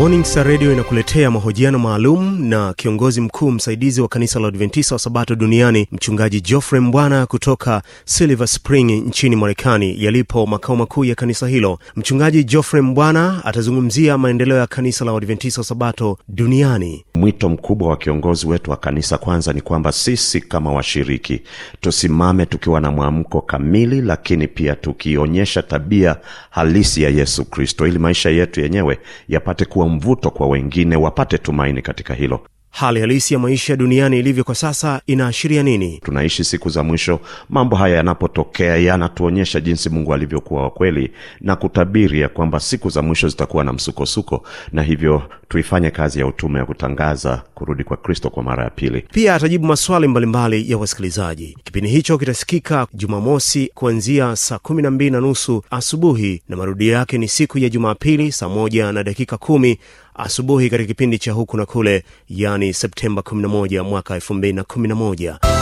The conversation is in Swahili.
Morning Star Radio inakuletea mahojiano maalum na kiongozi mkuu msaidizi wa kanisa la adventisa wa Sabato duniani mchungaji Geoffrey Mbwana kutoka Silver Spring nchini Marekani yalipo makao makuu ya kanisa hilo. Mchungaji Geoffrey Mbwana atazungumzia maendeleo ya kanisa la Adventista wa Sabato duniani. Mwito mkubwa wa kiongozi wetu wa kanisa kwanza ni kwamba sisi kama washiriki tusimame tukiwa na mwamko kamili, lakini pia tukionyesha tabia halisi ya Yesu Kristo, ili maisha yetu yenyewe yapate kuwa mvuto kwa wengine, wapate tumaini katika hilo. Hali halisi ya maisha duniani ilivyo kwa sasa inaashiria nini? Tunaishi siku za mwisho. Mambo haya yanapotokea yanatuonyesha jinsi Mungu alivyokuwa wa kweli na kutabiri ya kwamba siku za mwisho zitakuwa na msukosuko, na hivyo tuifanye kazi ya utume ya kutangaza kurudi kwa Kristo kwa mara ya pili. Pia atajibu maswali mbalimbali ya wasikilizaji. Kipindi hicho kitasikika Jumamosi kuanzia saa kumi na mbili na nusu asubuhi na marudio yake ni siku ya Jumapili saa moja na dakika kumi asubuhi katika kipindi cha huku na kule, yani Septemba 11 mwaka 2011.